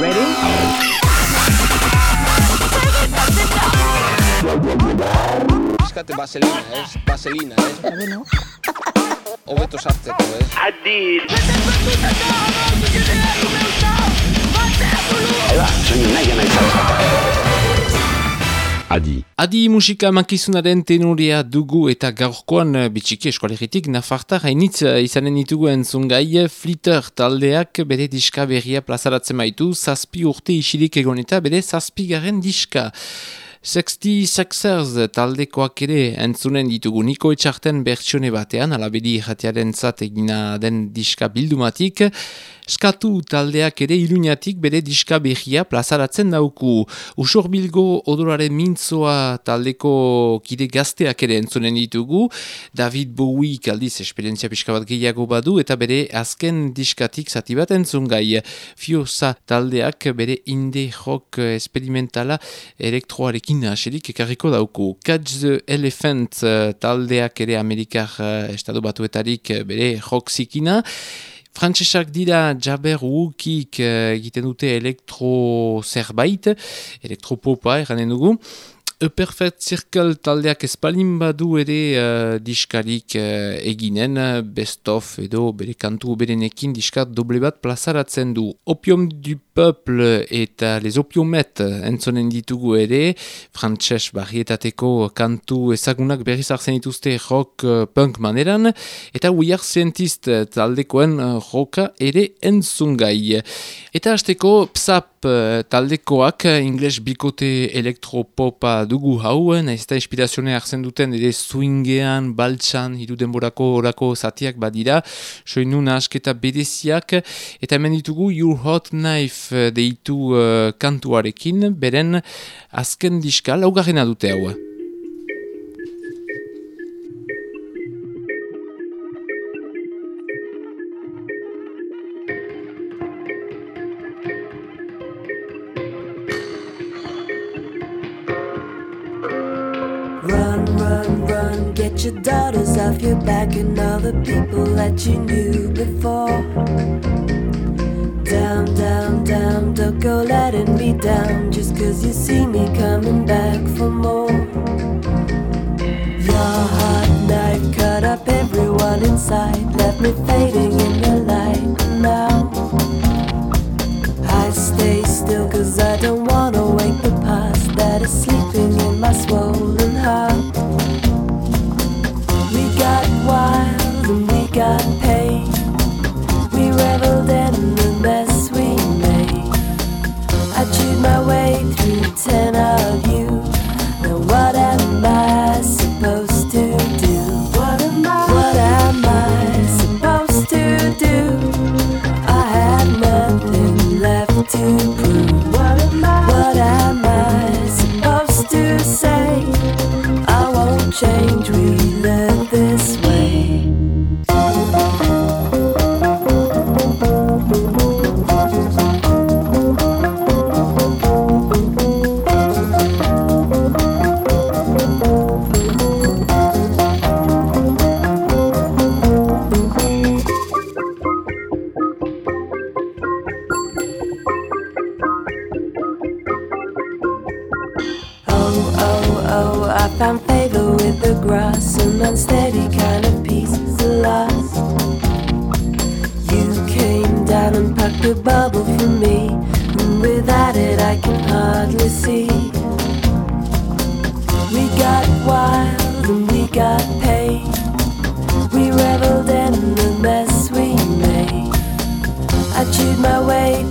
Ready? Eskate vaselina, ez? Vaselina, ez? Bueno. Hobeto sartzeko, ez? Adid. Adi. Adi musika mankizunaren tenorea dugu eta gaurkoan eh, bitxiki eskualeritik nafartar hainitz eh, izanen ditugu entzungai Flitter taldeak bere diska berria plazaratzen baitu zazpi urte isilik egon eta bere zazpi garen diska. Sexty Sexers taldekoak ere entzunen ditugu niko etxarten bertsione batean, alabedi jatiaren egina den diska bildumatik, skatu taldeak ere iluñatik bere diska behia plazaratzen dauku. Usor bilgo odoraren mintzoa taldeko kide gazteak ere entzunen ditugu, David Bowie kaldiz esperientzia pixka bat gehiago badu, eta bere azken diskatik zati bat entzun gai. Fiosa taldeak bere indie rock experimentala elektroarekin haserik ekarriko dauku. Catch the Elephant eh, taldeak ere Amerikar uh, estadu batuetarik eh, bere rock zikina. Frantsesak dira Jaber uh, egiten dute elektro zerbait, elektropopa eranen dugu. A Perfect Circle taldeak espalin badu ere uh, diskarik uh, eginen, best of edo bere kantu berenekin diskat doble bat plazaratzen du. Opium du Peuple eta Les Opiomet entzonen ditugu ere, frantses barrietateko kantu ezagunak berriz hartzen dituzte rock uh, punk maneran, eta We Are Scientist taldekoen uh, rocka ere entzungai. Eta hasteko Psap uh, taldekoak, ingles bikote elektropopa dugu hau, nahiz eta inspirazione hartzen duten ere swingean, baltsan, hiru denborako orako zatiak badira, soinu nahasketa bedeziak, eta hemen ditugu Your Hot Knife deitu uh, kantuarekin, beren azken diska, laugarrena dute hau. Get your daughters off your back and all the people that you knew before. Down, down, down, don't go letting me down just cause you see me coming back for more. Your hot knife cut up everyone inside, left me fading in the light now. I stay still cause I don't wanna wake the past that is sleeping in my swollen oh, I found favor with the grass, an unsteady kind of peace is lost. You came down and packed a bubble for me, and without it I can hardly see. We got wild and we got paid. We reveled in the mess we made. I chewed my way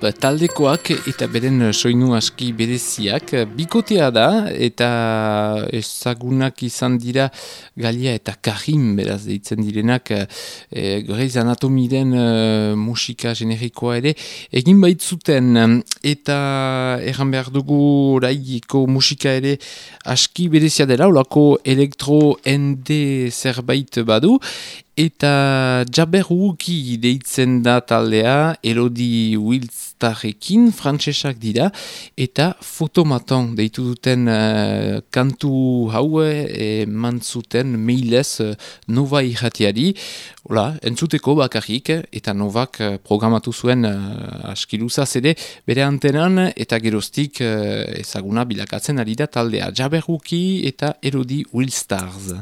taldekoak eta beren soinu aski bereziak. Bikotea da eta ezagunak izan dira Galia eta Karim beraz deitzen direnak. E, Grey's Anatomiren e, musika generikoa ere egin baitzuten. Eta erran behar dugu oraiko musika ere aski berezia dela olako elektro-ende zerbait badu Eta Jaberruki deitzen da taldea, Elodi Wilstarekin, frantsesak dira, eta fotomaton deitu duten uh, kantu haue e, mantzuten mailez uh, nova irratiari. Hola, entzuteko bakarrik, eta novak programatu zuen uh, askiluzaz ere, bere antenan, eta gerostik uh, ezaguna bilakatzen ari da taldea. Jaberruki eta Elodi Wilstars.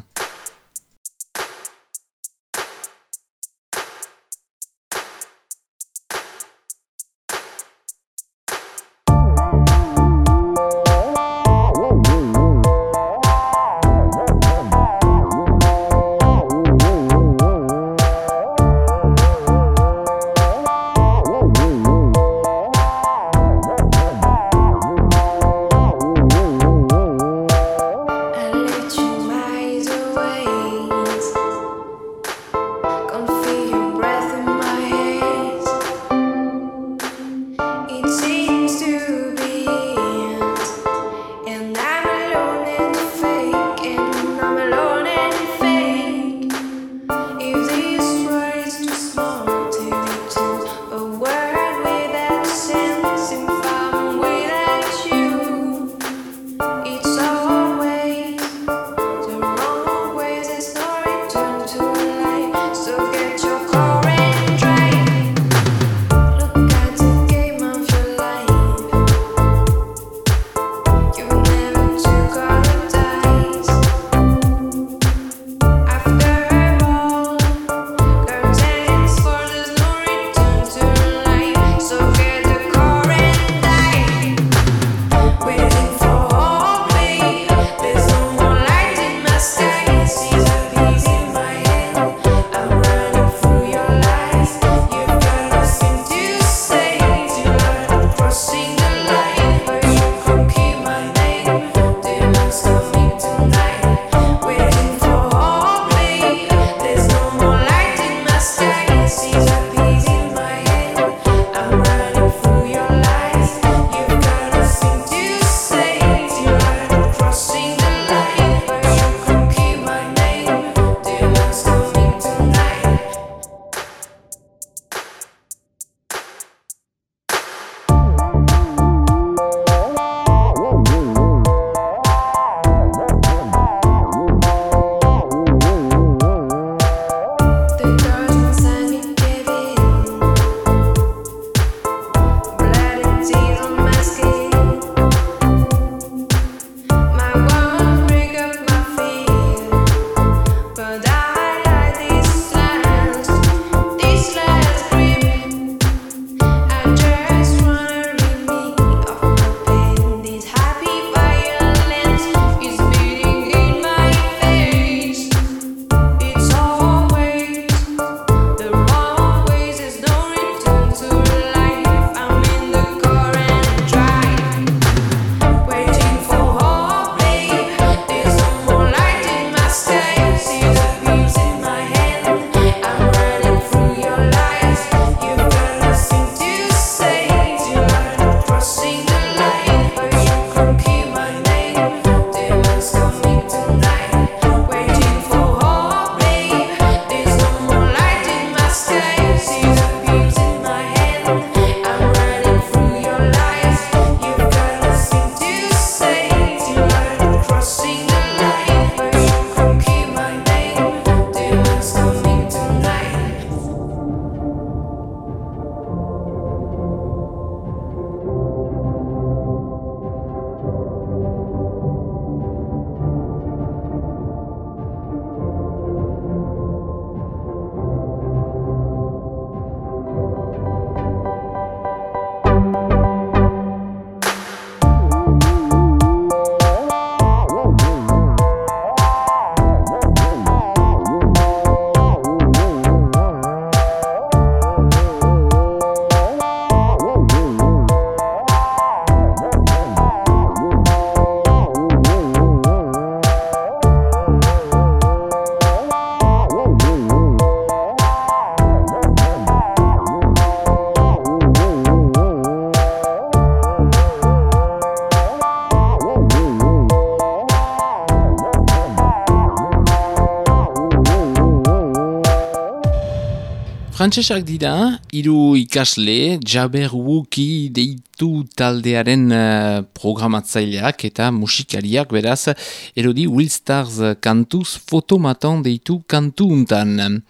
Frantsesak dira, hiru ikasle, Jaber Wuki deitu taldearen uh, programatzaileak eta musikariak beraz, erodi Will Stars kantuz fotomatan deitu kantu untan.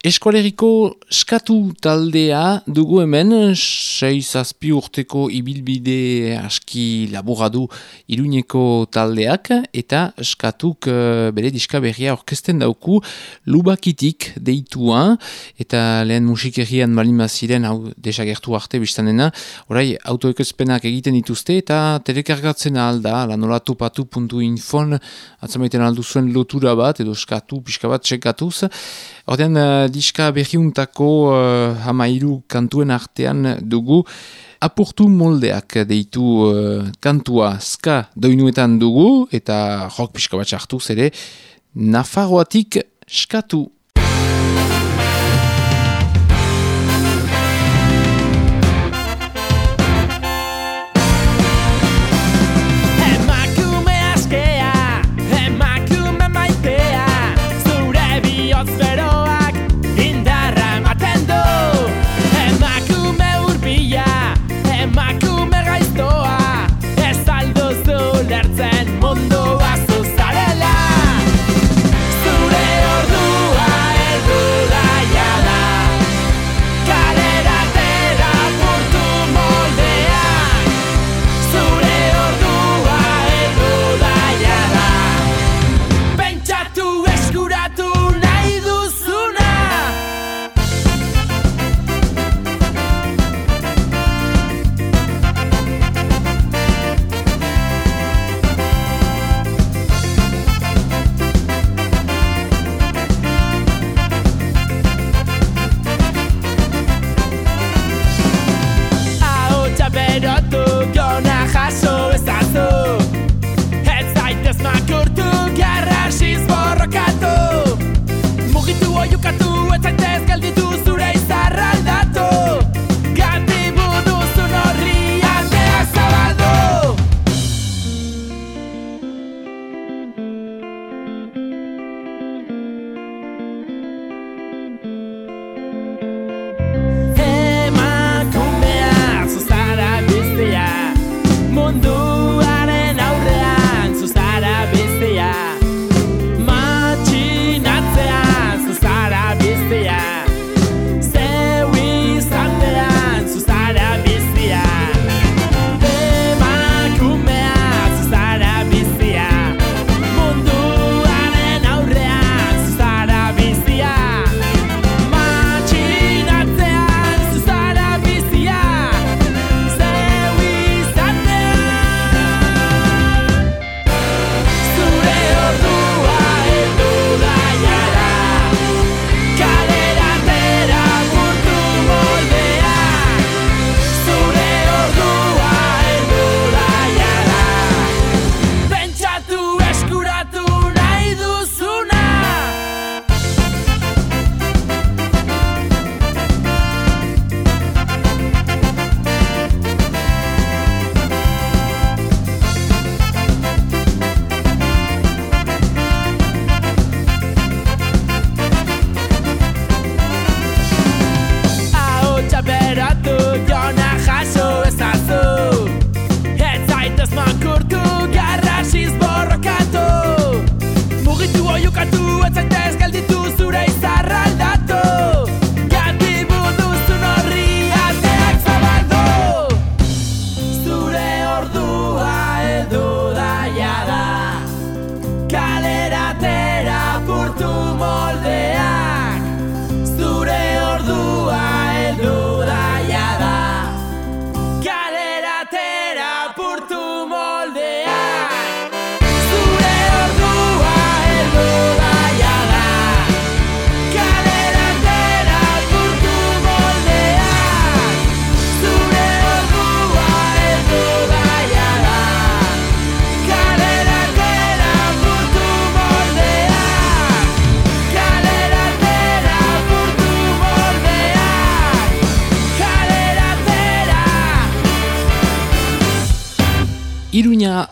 Eskoleriko skatu taldea dugu hemen, sei zazpi urteko ibilbide aski laboradu iruñeko taldeak, eta skatuk uh, bere diska berria orkesten dauku lubakitik deitua, eta lehen musikerian balin ziren hau desagertu arte biztanena, orai autoekezpenak egiten dituzte, eta telekargatzen alda, lanolatu patu.infon, atzamaiten aldu zuen lotura bat, edo skatu pixka bat txekatuz, Ordean, uh, diska berriuntako uh, hamairu kantuen artean dugu apurtu moldeak deitu uh, kantua ska doinuetan dugu eta rock pixka bat hartu zere Nafarroatik skatu.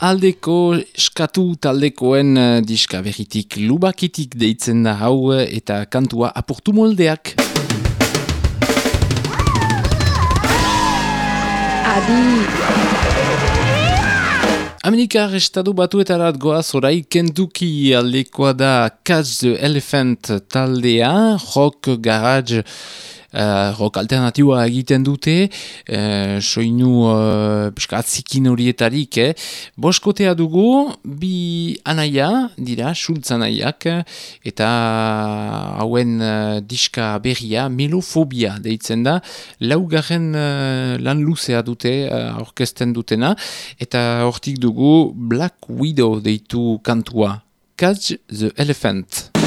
aldeko eskatu taldekoen eh, diska berritik lubakitik deitzen da hau eh, eta kantua apurtu moldeak. Adi! Amerikar estatu batuetarat goaz orai kentuki aldekoa da Catch the Elephant taldea, rock garage uh, rock alternatiua egiten dute, uh, soinu uh, atzikin horietarik, eh? boskotea dugu, bi anaia, dira, sultz anaiak, eta hauen uh, diska berria, melofobia deitzen da, laugarren uh, lan luzea dute, uh, orkesten dutena, eta hortik dugu Black Widow deitu kantua. Catch the Elephant.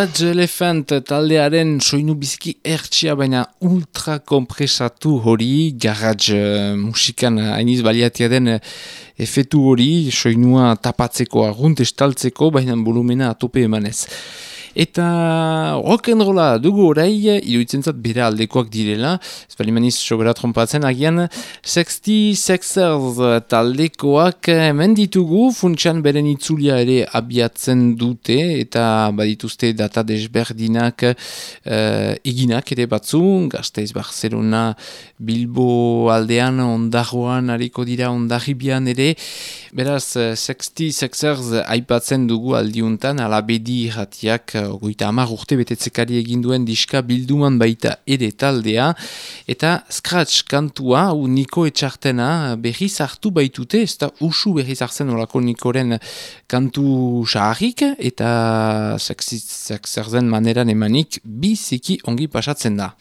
Cage Elephant taldearen soinu biziki ertsia baina ultra kompresatu hori garage uh, musikan hainiz baliatia den uh, efetu hori soinua tapatzeko argunt estaltzeko baina volumena atope emanez. Eta rock'n'rolla dugu orai, iruditzen zat bere aldekoak direla, ez bali maniz sobera trompatzen agian, Sexty Sexers taldekoak hemen ditugu, funtsan beren itzulia ere abiatzen dute, eta badituzte data desberdinak uh, eginak ere batzu, gazteiz Barcelona, Bilbo aldean, ondagoan, hariko dira ondagibian ere, beraz, Sexty Sexers aipatzen dugu aldiuntan, alabedi irratiak ogoita amar urte betetzekari eginduen diska bilduman baita ere taldea, eta Scratch kantua, u Niko etxartena berriz hartu baitute, ez da usu berriz hartzen olako Nikoren kantu saharrik, eta zerzen maneran emanik biziki ongi pasatzen da.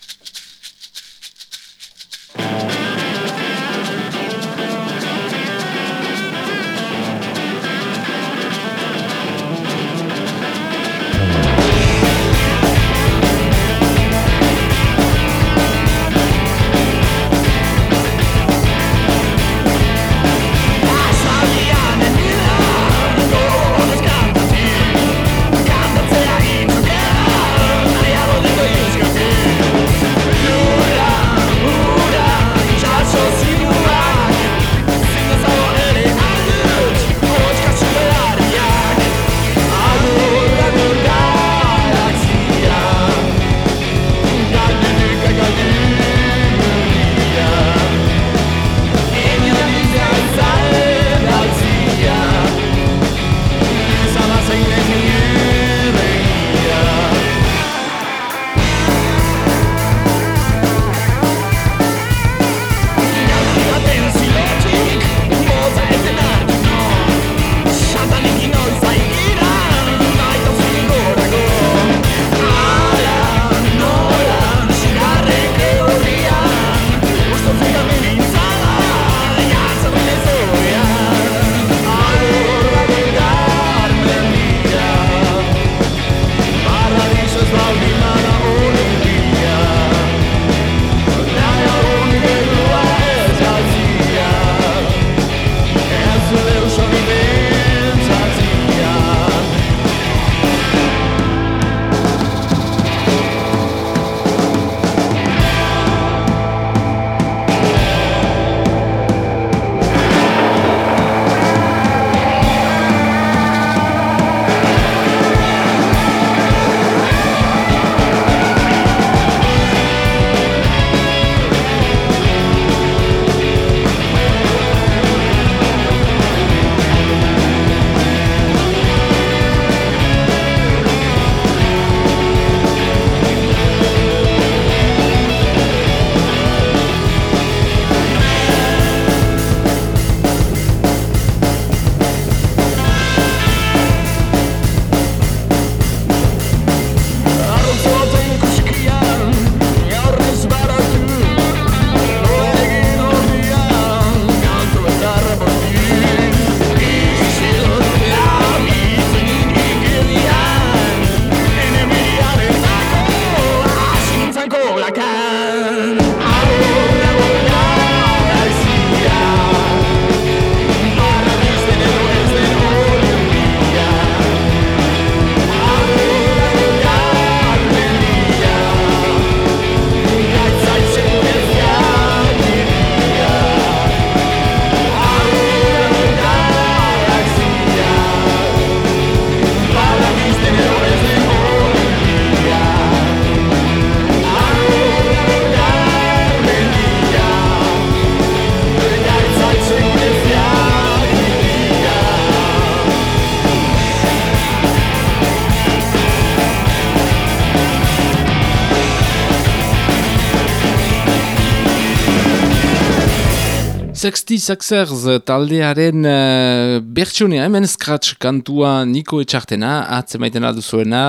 Sexty Saxers taldearen uh, bertsionea, hemen scratch kantua Niko Etxartena, atzemaiten alduzuena,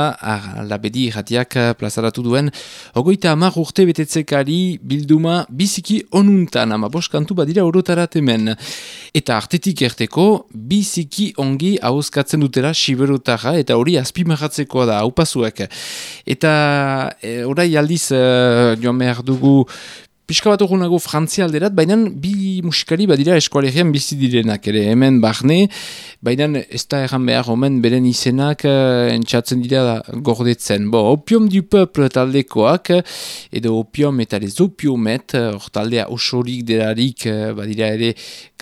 labedi irratiak plazaratu duen, ogoita amar urte betetzekari bilduma biziki onuntan, ama bos kantu badira orotarat hemen. Eta artetik erteko, biziki ongi hauskatzen dutera siberotara, eta hori azpimarratzekoa da, haupasuek. Eta e, orai aldiz uh, joan behar dugu Piska bat nago frantzia alderat, baina bi musikari badira eskualegian bizi direnak ere, hemen barne, baina ez da erran behar omen beren izenak uh, entxatzen dira da, gordetzen. Bo, opium du peuple taldekoak, edo opium eta les opiomet, hor taldea osorik delarik, uh, badira ere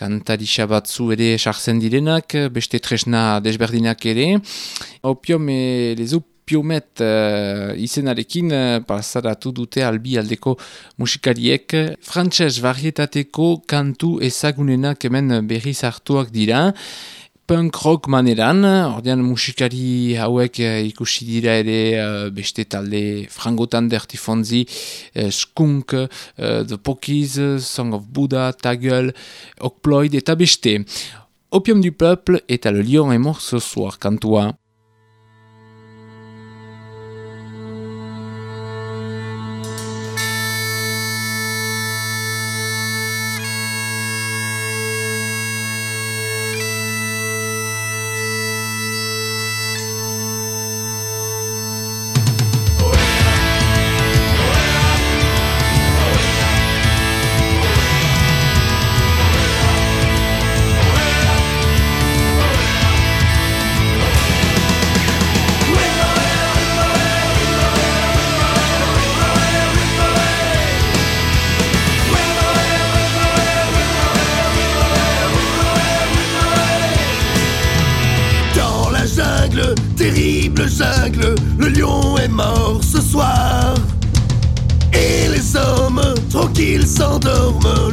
kantarisa batzu ere sartzen direnak, beste tresna desberdinak ere. Opium e les opiomet, Piomet uh, izenarekin uh, dute albi aldeko musikariek. Frantses varietateko kantu ezagunenak hemen berri hartuak dira. Punk rock maneran, ordean musikari hauek uh, ikusi dira ere uh, beste talde frangotan uh, skunk, The Pokies, Song of Buddha, Tagel, Okploid eta beste. Opium du peuple eta le lion est mort ce soir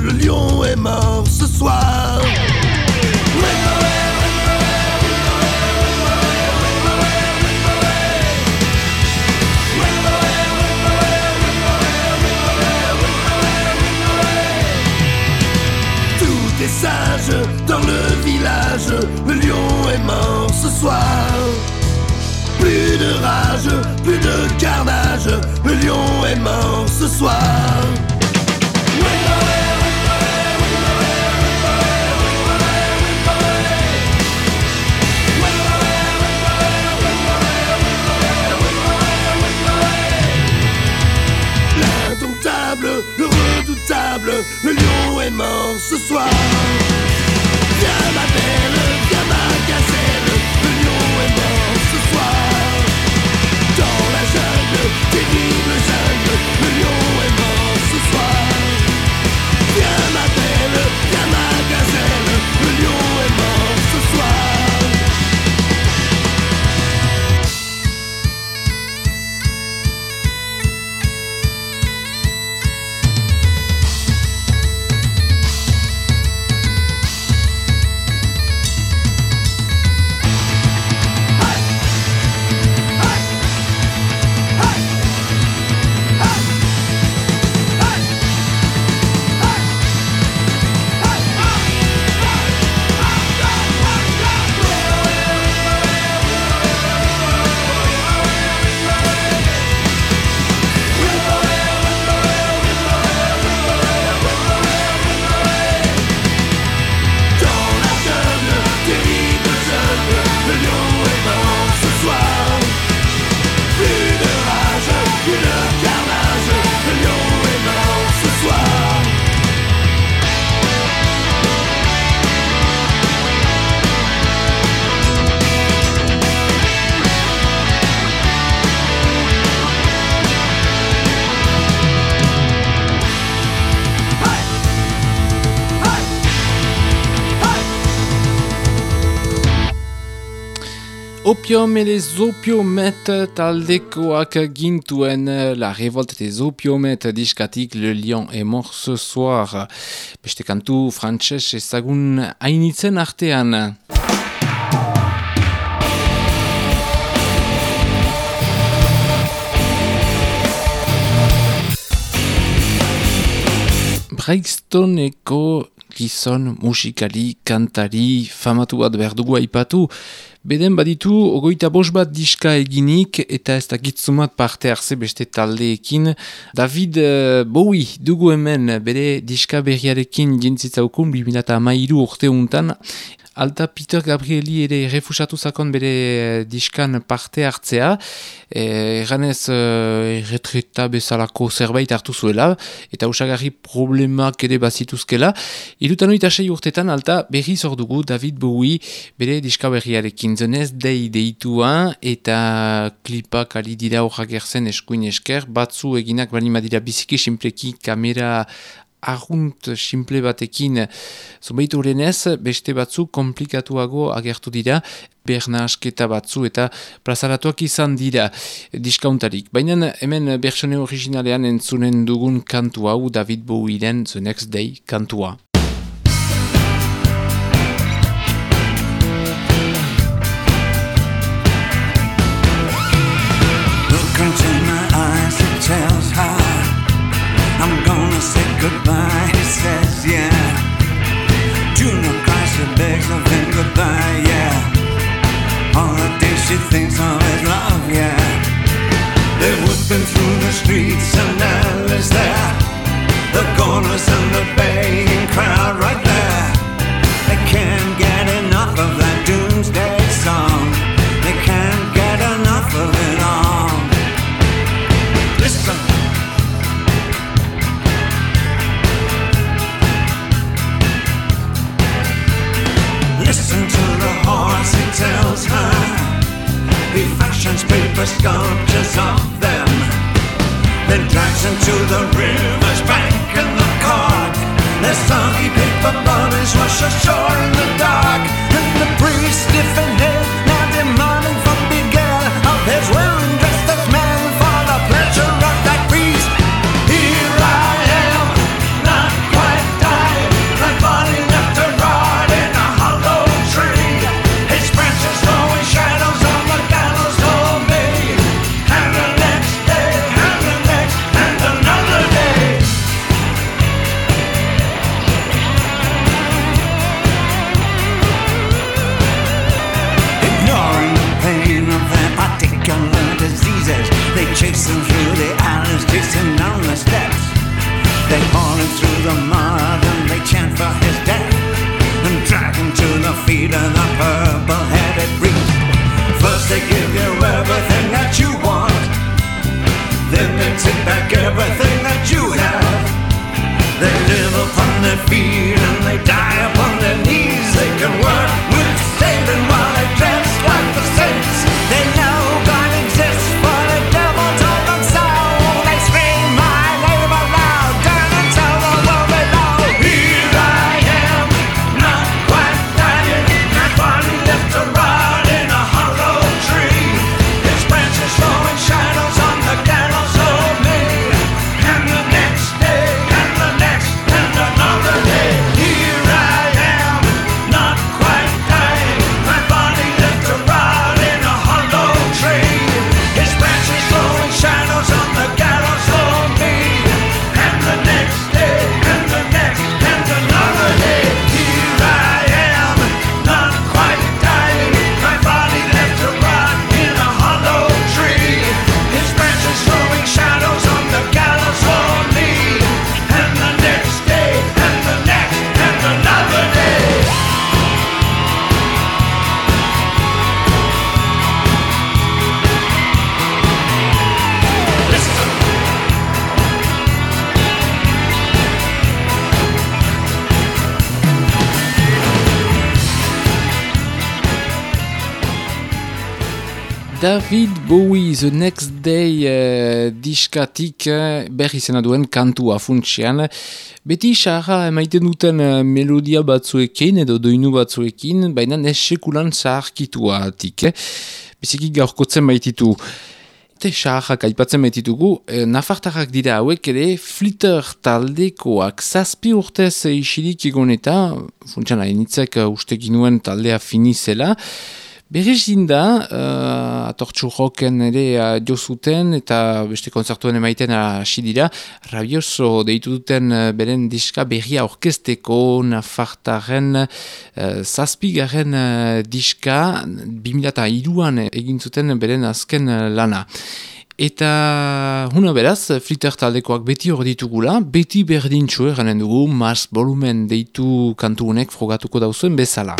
kantua. Opium et les opiomettes taldekoak gintuen la révolte des opiomettes diskatik le lion est mort ce soir. Beste kantu frantxez ezagun hainitzen artean. Brixtoneko gizon, musikali, kantari, famatu bat behar aipatu. Beden baditu, ogoita bos bat diska eginik eta ez da gitzumat parte hartze beste taldeekin. David uh, Bowie dugu hemen bere diska berriarekin jentzitzaukun 2008 urte untan. Alta Peter Gabrieli ere refusatu zakon bere eh, diskan parte hartzea, eganez e, e, retreta bezalako zerbait hartu zuela, eta usagarri problemak ere bazituzkela. Irutan oita sei urtetan, alta berri zordugu David Bowie bere diska berriarekin. Zenez dei deituan, eta klipak ali dira horrak erzen eskuin esker, batzu eginak bali madira biziki simpleki kamera argunt simple batekin zumbait urenez, beste batzu komplikatuago agertu dira, berna asketa batzu eta plazaratuak izan dira diskauntarik. Baina hemen bersone originalean entzunen dugun kantu hau David Bowieren The Next Day kantua. Goodbye, he says, yeah. Of goodbye, yeah. All the she thinks his love, yeah. They're through the streets and there. The corners and the baying crowd right there. They can't get enough of He fashions paper sculptures of them. Then drags them to the river's bank in the cart. Their soggy paper bodies wash ashore in the dark. And the priest, David Bowie The Next Day uh, diskatik uh, berri zena duen kantua funtsian. Beti saharra emaiten duten uh, melodia batzuekin edo doinu batzuekin, baina nesekulan zaharkituatik. Eh? Biziki gaurkotzen baititu. Te saharrak aipatzen baititugu, eh, nafartarrak dira hauek ere flitter taldekoak zazpi urtez isirik egon eta, funtsian hainitzek uh, uste ginuen taldea finizela, Berrizin da, uh, atortxu joken ere uh, jo zuten eta beste konzertuen emaiten hasi dira, rabioso deitu duten uh, beren diska berria orkesteko nafartaren uh, zazpigaren uh, diska 2002an egin zuten beren azken uh, lana. Eta huna beraz, fliter taldekoak beti hor ditugula, beti berdintxo eranen dugu, mars volumen deitu kantu honek frogatuko dauzuen bezala.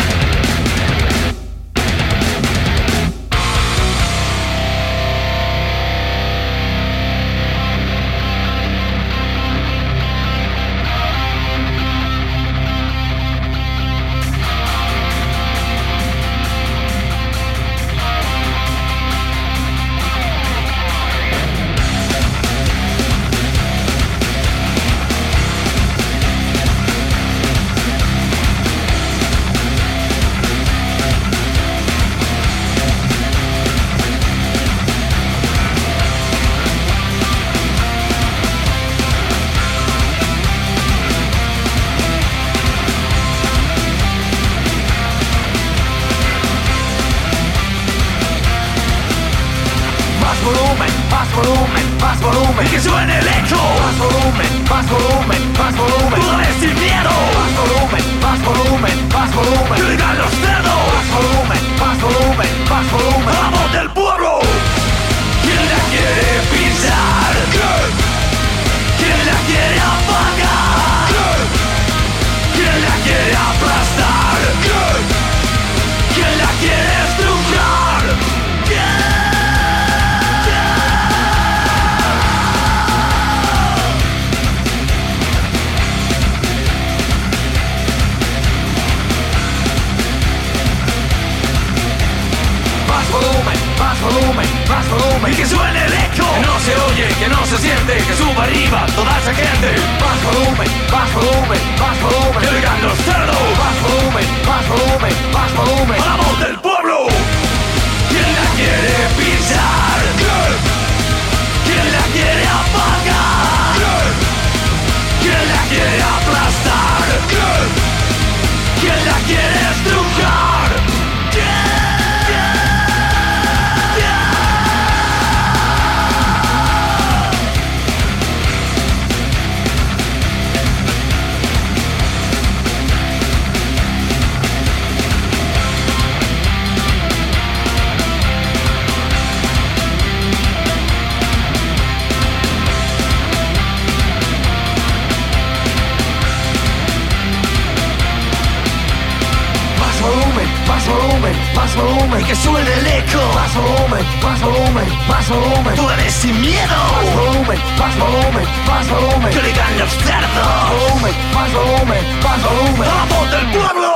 más volumen, más volumen, que suene el eco, más volumen, más volumen, más volumen, tú eres sin miedo, más volumen, más volumen, más volumen, que digan los cerdos, más volumen, más volumen, más volumen, la voz del pueblo,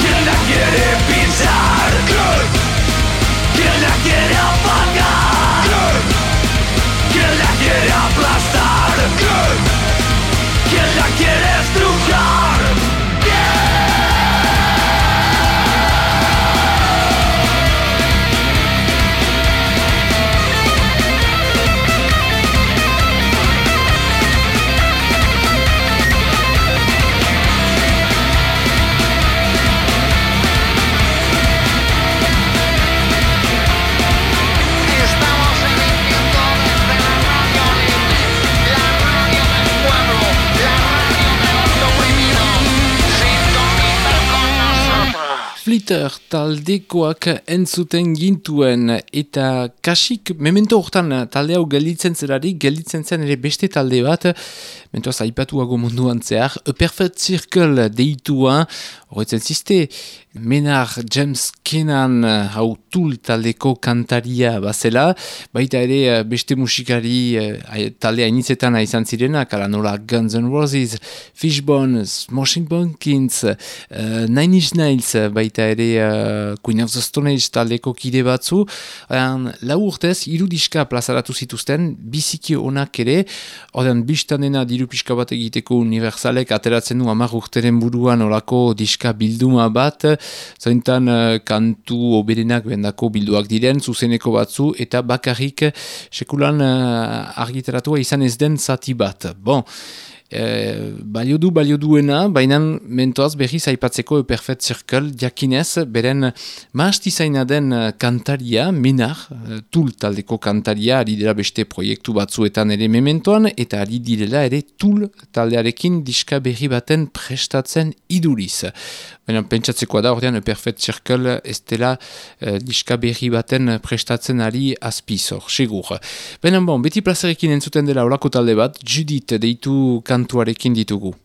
¿quién la quiere pisar? ¿Quién la quiere apagar? ¿Quién la quiere aplastar? ¿Quién la quiere Twitter taldekoak entzuten gintuen eta kasik memento hortan talde hau gelditzen zerari, gelditzen zen ere beste talde bat, mentoaz aipatuago munduan zehar, A Perfect Circle deitua, horretzen ziste, Menar James Kenan eh, hau tul kantaria bazela, baita ere eh, beste musikari uh, talde hainitzetan izan zirena, kala nola Guns N' Roses, Fishbone, Smashing Pumpkins, uh, Nine Inch Nails, baita ere uh, Queen of the Stone Age taldeko kide batzu, um, lau urtez, irudiska plazaratu zituzten, biziki onak ere, ordean biztan dena diru pixka bat egiteko universalek ateratzen du amar urteren buruan olako diska bilduma bat, zaintan uh, kantu oberenak bendako bilduak diren, zuzeneko batzu, eta bakarrik sekulan uh, argitaratua izan ez den zati bat. Bon, E, balio du, balio duena, baina mentoaz berriz aipatzeko Perfect Circle jakinez, beren maastizaina den kantaria, minar, tul taldeko kantaria, ari dira beste proiektu batzuetan ere mementoan, eta ari direla ere tul taldearekin diska berri baten prestatzen iduriz. Baina pentsatzekoa da, ordean Perfect Circle ez dela eh, diska berri baten prestatzen ari azpizor, segur. Baina bon, beti plazarekin entzuten dela olako talde bat, Judith deitu kantuarekin ditugu.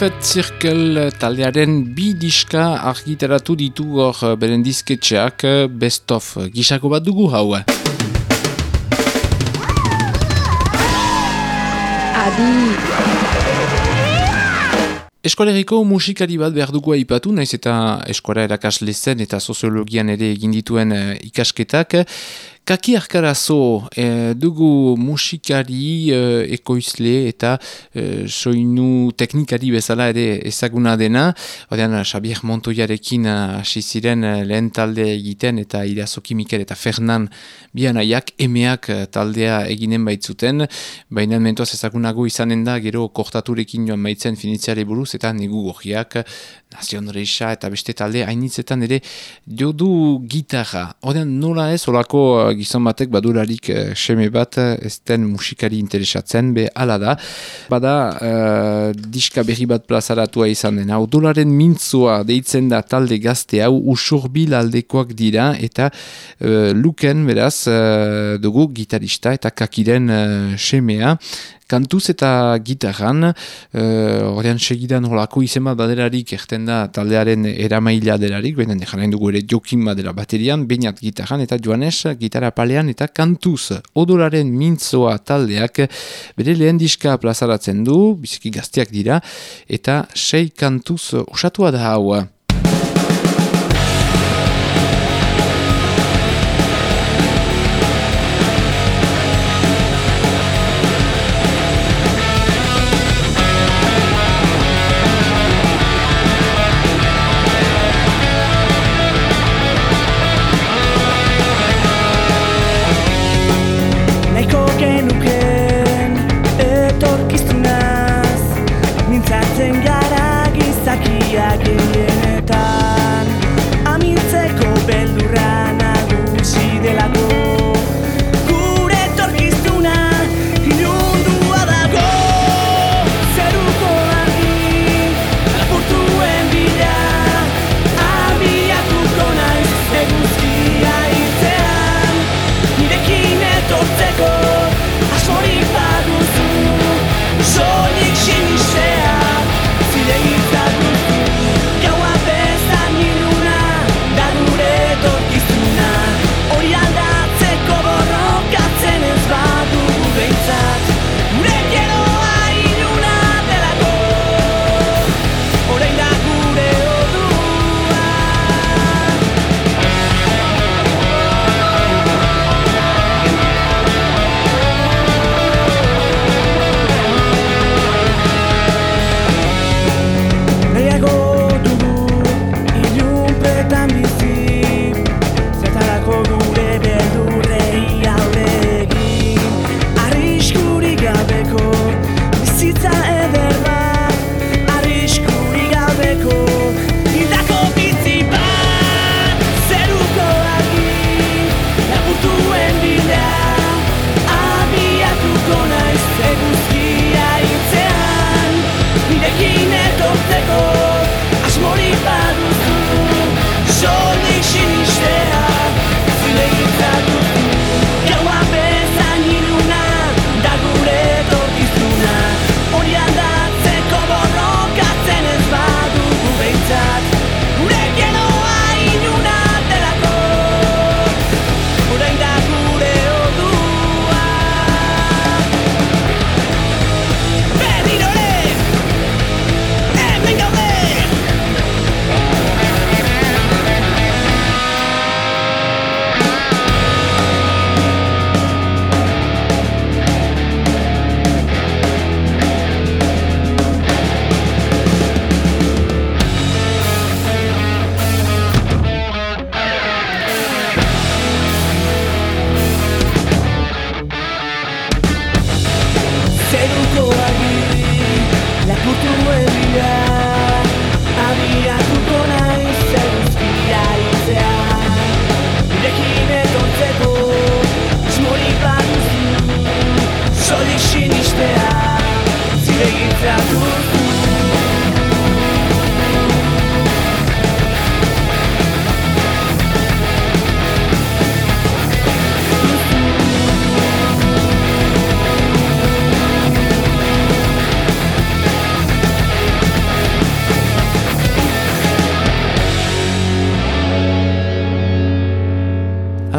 Perfect Circle taldearen bi diska argitaratu ditu hor eh, beren disketxeak eh, best of gisako bat dugu hau. Adi, Eskoleriko musikari bat behar dugu aipatu, naiz eta eskola erakasle zen eta soziologian ere egin dituen eh, ikasketak. Kaki arkarazo e, dugu musikari e, ekoizle eta e, soinu teknikari bezala ere ezaguna dena. Odean, Xabier Montoyarekin hasi ziren lehen talde egiten eta Irazoki Mikel eta Fernan bianaiak emeak taldea eginen baitzuten. Baina mentoaz ezagunago izanen da gero kortaturekin joan baitzen finitziare buruz eta negu gogiak Nazion Reisa eta beste talde hainitzetan ere jodu gitarra. Odean nola ez, olako gizon batek badurarik uh, seme bat uh, ez den musikari interesatzen, be ala da. Bada uh, diska berri bat plazaratua izan dena. Odolaren mintzua deitzen da talde gazte hau usurbil aldekoak dira eta uh, luken beraz uh, dugu gitarista eta kakiren uh, semea kantuz eta gitarran, horrean uh, segidan holako izen bat baderarik erten da taldearen eramaila delarik, baina jaren dugu ere jokin badera baterian, bainat gitarran eta joanes gitarra palean eta kantuz odolaren mintzoa taldeak bere lehen diska plazaratzen du, biziki gazteak dira, eta sei kantuz osatua da hau.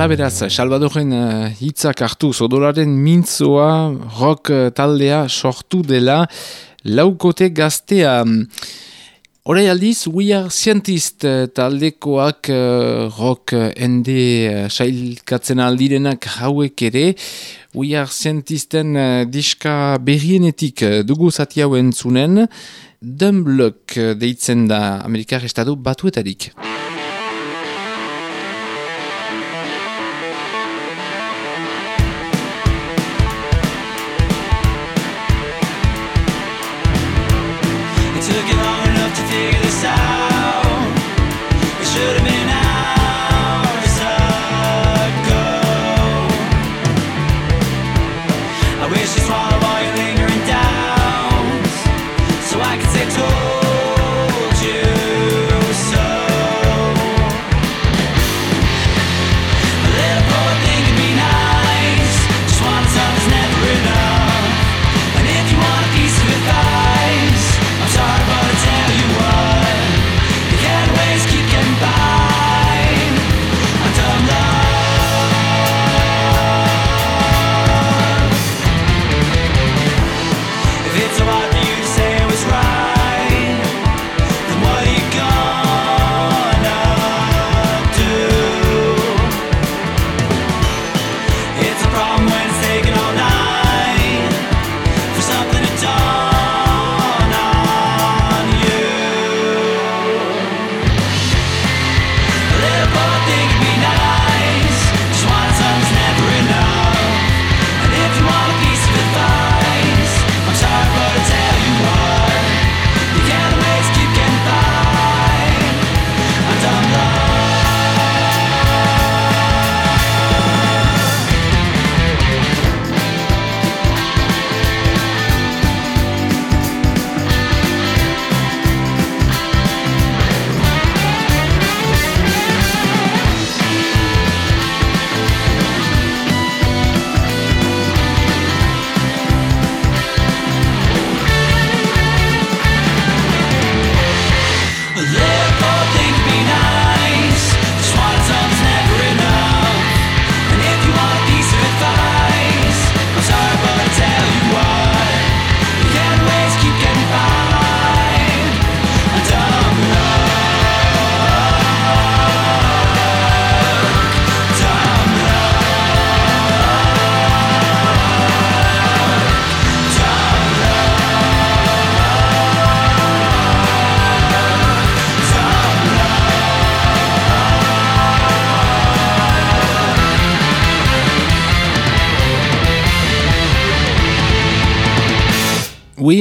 Hala beraz, Salvadoren uh, hitzak hartu, odolaren mintzoa rock uh, taldea sortu dela laukote gaztea. Horai aldiz, We Are Scientist eh, taldekoak uh, rock ende uh, sailkatzen aldirenak hauek ere, We Are Scientisten uh, diska berrienetik dugu zati hau entzunen, Dumb Luck uh, deitzen da Amerikar Estadu batuetarik.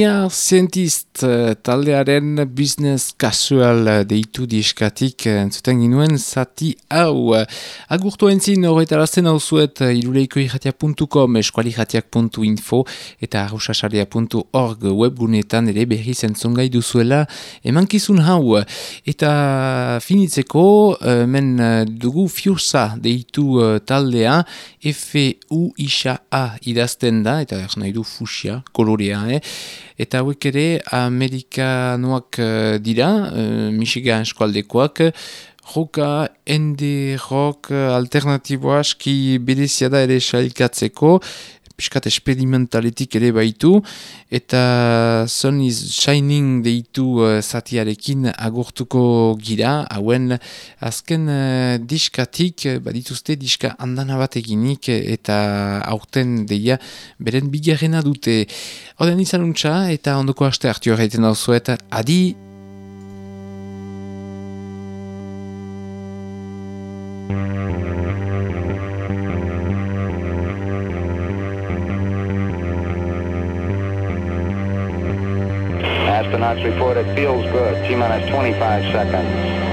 We are Scientist eh, taldearen business casual eh, deitu diskatik eh, entzuten ginuen zati hau. Agurtu entzin horretarazten hau zuet iruleikoirratia.com eskualijatiak.info eta arruxasaria.org webgunetan ere berri zentzongai duzuela emankizun hau. Eta finitzeko men dugu fiursa deitu eh, taldea F-U isa A idazten da eta er nahi du fusia kolorea eh? eta hauek ere Amerikanoak eh, dira, uh, Michigan eskualdekoak, Roka, ende rock eh, alternatiboa aski berezia da ere sailkatzeko, piskat esperimentaletik ere baitu, eta Sun is Shining deitu uh, zatiarekin agurtuko gira, hauen azken uh, diskatik, uh, badituzte diska andana bat eginik, eta aurten deia beren bigarrena dute. Oden izan untxa, eta ondoko aste hartu horreiten dauzuet, adi! Astronauts report it feels good. T minus 25 seconds.